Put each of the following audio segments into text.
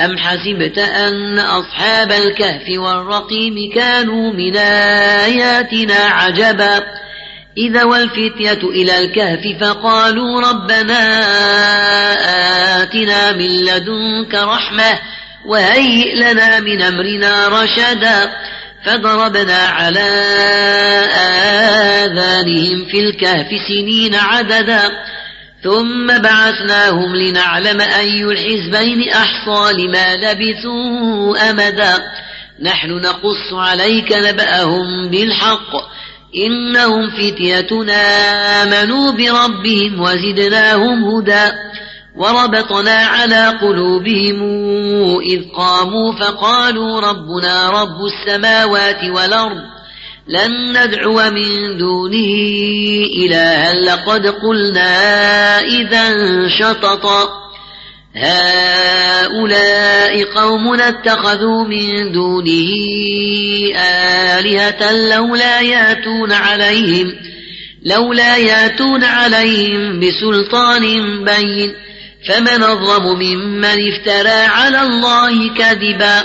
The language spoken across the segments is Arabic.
أم حسبت أن أصحاب الكهف والرقيم كانوا من آياتنا عجبا؟ إذا والفتية إلى الكهف فقالوا ربنا آتنا من لدنك رحمة وهيئ لنا من أمرنا رشدا. فضربنا على آذانهم في الكهف سنين عددا. ثم بعثناهم لنعلم أي الحزبين أحصى لما لبثوا أمدا. نحن نقص عليك نبأهم بالحق. إنهم فتيتنا آمنوا بربهم وزدناهم هدى. وربطنا على قلوبهم إذ قاموا فقالوا ربنا رب السماوات والأرض. لن ندعو من دونه إلها لقد قلنا إذا شططا هؤلاء قوم اتخذوا من دونه آلهة لولا ياتون عليهم لولا ياتون عليهم بسلطان بين فمن أظلم ممن افترى على الله كذبا.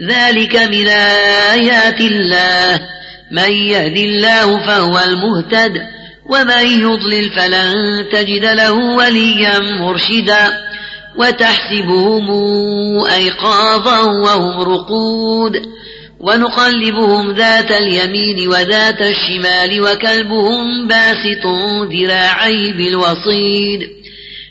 ذلك من آيات الله. من يهد الله فهو المهتد ومن يضلل فلن تجد له وليا مرشدا. وتحسبهم أيقاظا وهم رقود. ونقلبهم ذات اليمين وذات الشمال وكلبهم باسط ذراعي بالوصيد.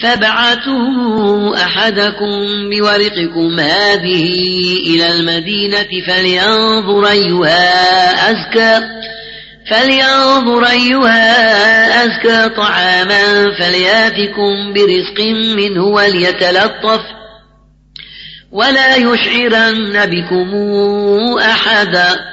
فابعثوا أحدكم بورقكم هذه إلى المدينة فلينظر أيها أزكى فلينظر أيها أزكى طعاما فلياتكم برزق منه وليتلطف ولا يشعرن بكم أحدا.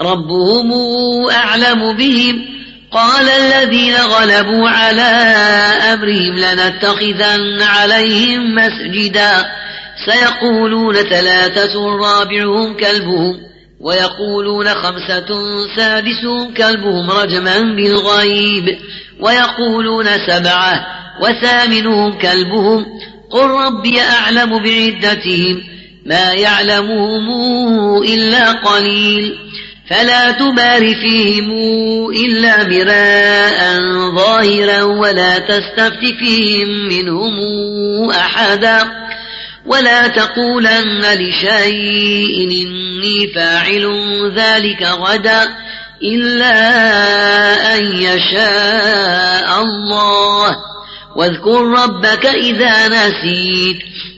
ربهم أعلم بهم. قال الذين غلبوا على أمرهم لنتخذن عليهم مسجدا. سيقولون ثلاثة رابعهم كلبهم ويقولون خمسة سادس كلبهم رجما بالغيب ويقولون سبعة وثامنهم كلبهم. قل ربي أعلم بعدتهم ما يعلمهم إلا قليل. فلا تمار فيهم إلا مراء ظاهرا ولا تستفت فيهم منهم أحدا ولا تقولن لشيء إني فاعل ذلك غدا إلا أن يشاء الله واذكر ربك إذا نسيت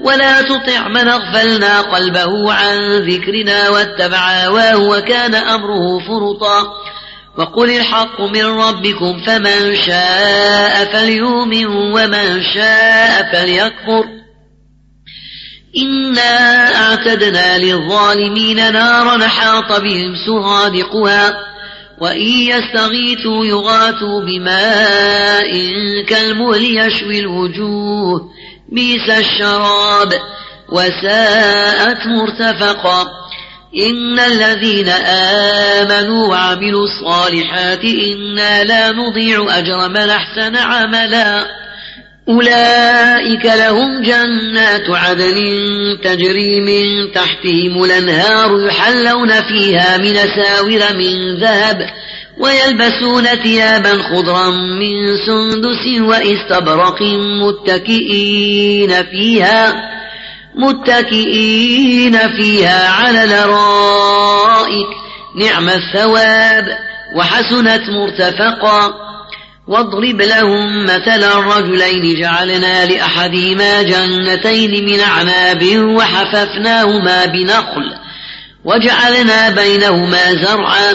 ولا تطع من أغفلنا قلبه عن ذكرنا واتبع هواه وكان أمره فرطا. وقل الحق من ربكم فمن شاء فليؤمن ومن شاء فليكفر. إنا أعتدنا للظالمين نارا حاط بهم سرادقها وإن يستغيثوا يغاثوا بماء كالمهل يشوي الوجوه. بئس الشراب وساءت مرتفقا إن الذين آمنوا وعملوا الصالحات إنا لا نضيع أجر من أحسن عملا. أولئك لهم جنات عدن تجري من تحتهم الأنهار يحلون فيها من ساور من ذهب ويلبسون ثيابا خضرا من سندس وإستبرق متكئين فيها متكئين فيها على الارائك نعم الثواب. وحسنت مرتفقا. واضرب لهم مثل الرجلين جعلنا لأحدهما جنتين من أعناب وحففناهما بنخل. وجعلنا بينهما زرعا.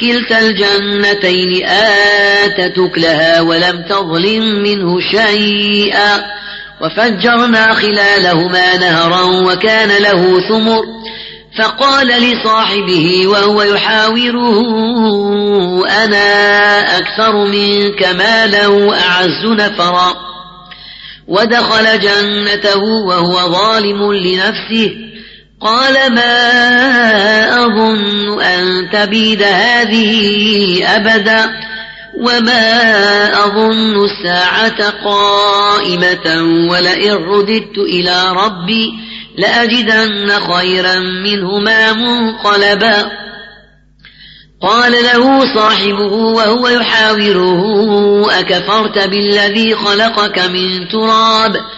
كلتا الجنتين آتت أكلها ولم تظلم منه شيئا. وفجرنا خلالهما نهرا وكان له ثمر. فقال لصاحبه وهو يحاوره أنا أكثر منك مالا وأعز نفرا. ودخل جنته وهو ظالم لنفسه. قال ما أظن أن تبيد هذه أبدا وما أظن الساعة قائمة ولئن رددت إلى ربي لأجدن خيرا منهما منقلبا قال له صاحبه وهو يحاوره أكفرت بالذي خلقك من تراب ؟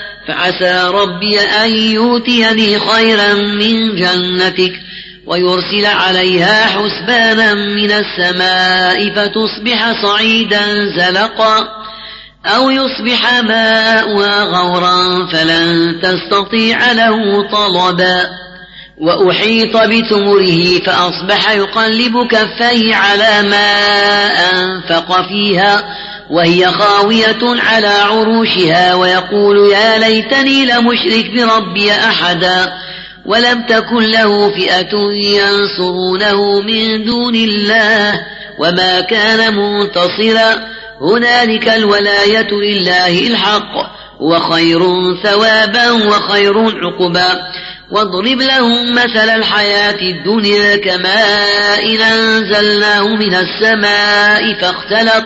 فعسى ربي أن يؤتيني خيرا من جنتك ويرسل عليها حسبانا من السماء فتصبح صعيدا زلقا أو يصبح ماؤها غورا فلن تستطيع له طلبا وأحيط بتمره فأصبح يقلب كفيه على ما أنفق فيها وهي خاوية على عروشها ويقول يا ليتني لمشرك بربي أحدا ولم تكن له فئة ينصرونه من دون الله وما كان منتصرا. هنالك الولاية لله الحق وخير ثوابا وخير عقبا. واضرب لهم مثل الحياة الدنيا كماء أنزلناه من السماء فاختلط.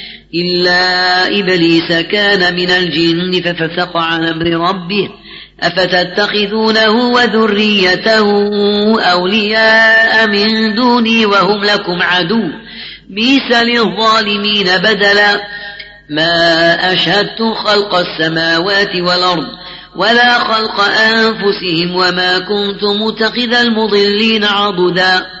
إلا إبليس كان من الجن ففسق عن أمر ربه. أفتتخذونه وذريته أولياء من دوني وهم لكم عدو. بيس للظالمين بدلا. ما أشهدت خلق السماوات والأرض ولا خلق أنفسهم وما كنت متخذ المضلين عضدا.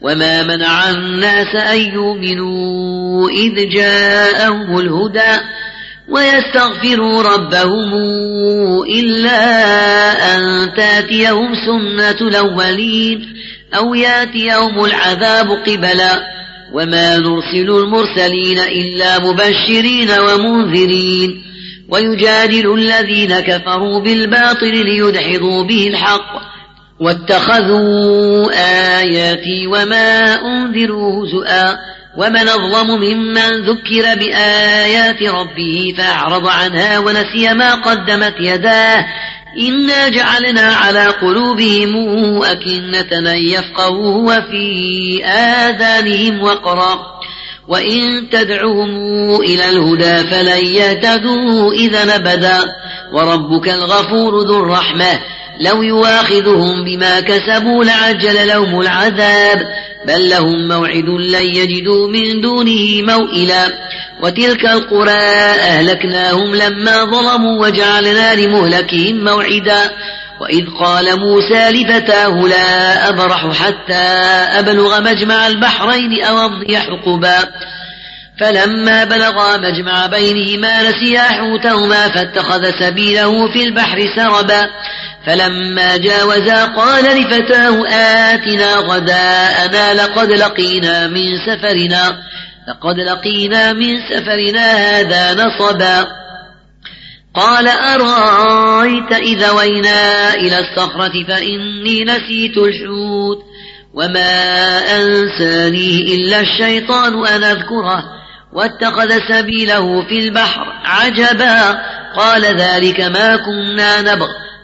وما منع الناس أن يؤمنوا إذ جاءهم الهدى ويستغفروا ربهم إلا أن تاتيهم سنة الأولين أو ياتيهم العذاب قبلا وما نرسل المرسلين إلا مبشرين ومنذرين ويجادل الذين كفروا بالباطل ليدحضوا به الحق واتخذوا آياتي وما أنذروا هزؤا ومن أظلم ممن ذكر بآيات ربه فأعرض عنها ونسي ما قدمت يداه. إنا جعلنا على قلوبهم أكنة أن يفقهوا وفي آذانهم وقرا. وإن تدعوهم إلى الهدى فلن يهتدوا إذا نبدا وربك الغفور ذو الرحمة. لو يواخذهم بما كسبوا لعجل لهم العذاب بل لهم موعد لن يجدوا من دونه موئلا. وتلك القرى أهلكناهم لما ظلموا وجعلنا لمهلكهم موعدا. وإذ قال موسى لفتاه لا أبرح حتى أبلغ مجمع البحرين أو أمضي حقبا. فلما بلغا مجمع بينهما نسيا حوتهما فاتخذ سبيله في البحر سربا. فلما جاوزا قال لفتاه آتنا غداءنا لقد لقينا من سفرنا لقد لقينا من سفرنا هذا نصبا. قال أرأيت إذا وينا إلى الصخرة فإني نسيت الحوت وما أنسانيه إلا الشيطان أن أذكره واتخذ سبيله في البحر عجبا. قال ذلك ما كنا نبغ.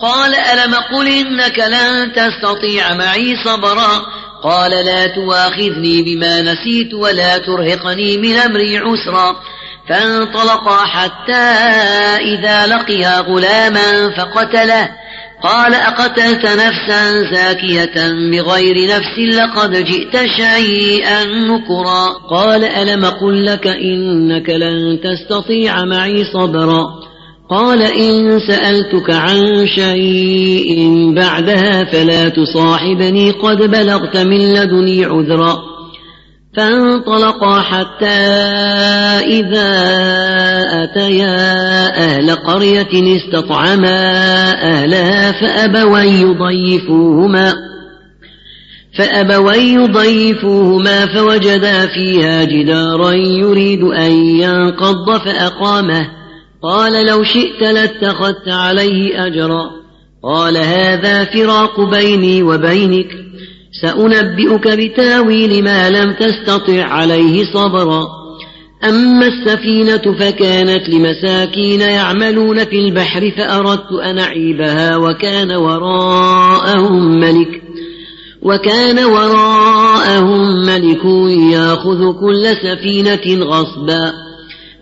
قال ألم قل إنك لن تستطيع معي صبرا؟ قال لا تواخذني بما نسيت ولا ترهقني من أمري عسرا. فانطلقا حتى إذا لقيا غلاما فقتله. قال أقتلت نفسا زاكية بغير نفس لقد جئت شيئا نكرا. قال ألم قل لك إنك لن تستطيع معي صبرا؟ قال إن سألتك عن شيء بعدها فلا تصاحبني قد بلغت من لدني عذرا فانطلقا حتى إذا أتيا أهل قرية استطعما أهلها فأبوا يضيفوهما فأبوا يضيفوهما فوجدا فيها جدارا يريد أن ينقض فأقامه قال لو شئت لاتخذت عليه أجرا. قال هذا فراق بيني وبينك. سأنبئك بتأويل ما لم تستطع عليه صبرا. أما السفينة فكانت لمساكين يعملون في البحر فأردت أن أعيبها وكان وراءهم ملك. وكان وراءهم ملك يأخذ كل سفينة غصبا.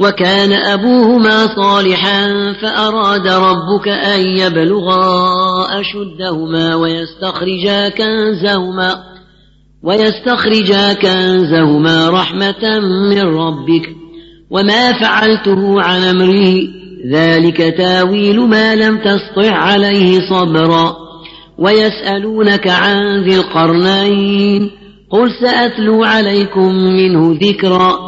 وكان أبوهما صالحا فأراد ربك أن يبلغا أشدهما ويستخرجا كنزهما ويستخرجا كنزهما رحمة من ربك وما فعلته عن أمري ذلك تاويل ما لم تسطع عليه صبرا ويسألونك عن ذي القرنين قل سأتلو عليكم منه ذكرا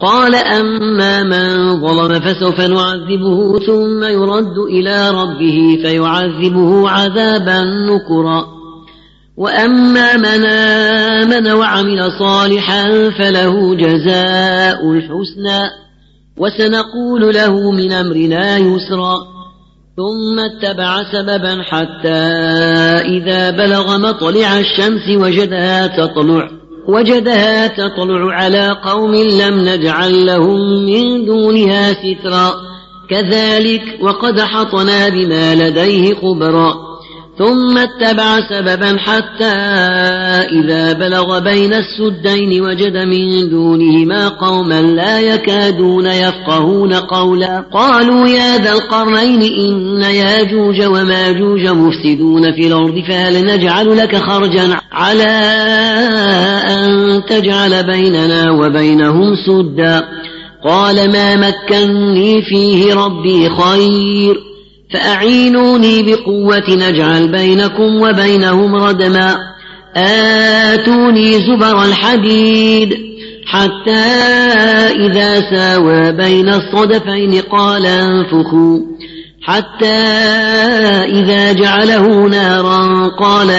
قال أما من ظلم فسوف نعذبه ثم يرد إلى ربه فيعذبه عذابا نكرا. وأما من آمن وعمل صالحا فله جزاء الحسنى. وسنقول له من أمرنا يسرا. ثم اتبع سببا حتى إذا بلغ مطلع الشمس وجدها تطلع. وجدها تطلع على قوم لم نجعل لهم من دونها سترا. كذلك وقد حطنا بما لديه خبرا. ثم اتبع سببا حتى إذا بلغ بين السدين وجد من دونهما قوما لا يكادون يفقهون قولا. قالوا يا ذا القرنين إن ياجوج وماجوج مفسدون في الأرض فهل نجعل لك خرجا على أن تجعل بيننا وبينهم سدا؟ قال ما مكني فيه ربي خير. فأعينوني بقوة نجعل بينكم وبينهم ردما. آتوني زبر الحديد حتى إذا ساوى بين الصدفين قال انفخوا. حتى إذا جعله نارا قال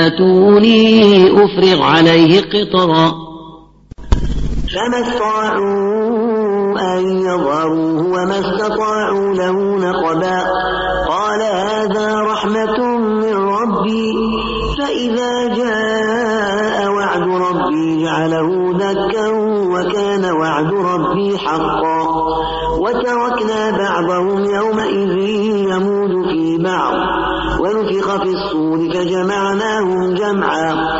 آتوني أفرغ عليه قطرا. فما استطاعوا أن يظهروه وما استطاعوا له نقبا. قال هذا رحمة من ربي. فإذا جاء وعد ربي جعله ذكا وكان وعد ربي حقا. وتركنا بعضهم يومئذ يموج في بعض. ونفخ في الصور فجمعناهم جمعا.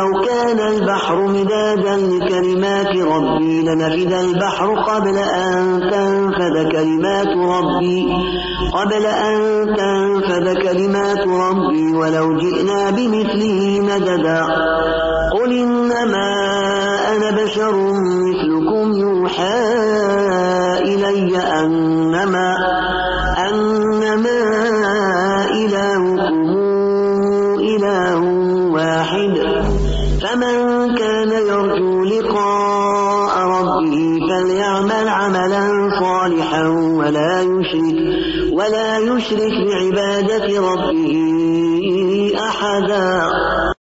لو كان البحر مدادا لكلمات ربي لنفد البحر قبل أن تنفذ كلمات ربي قبل أن تنفذ كلمات ربي ولو جئنا بمثله مددا. قل إنما أنا بشر مثلكم يوحى إلي أنما ولا يشرك ولا يشرك بعبادة ربه أحدا.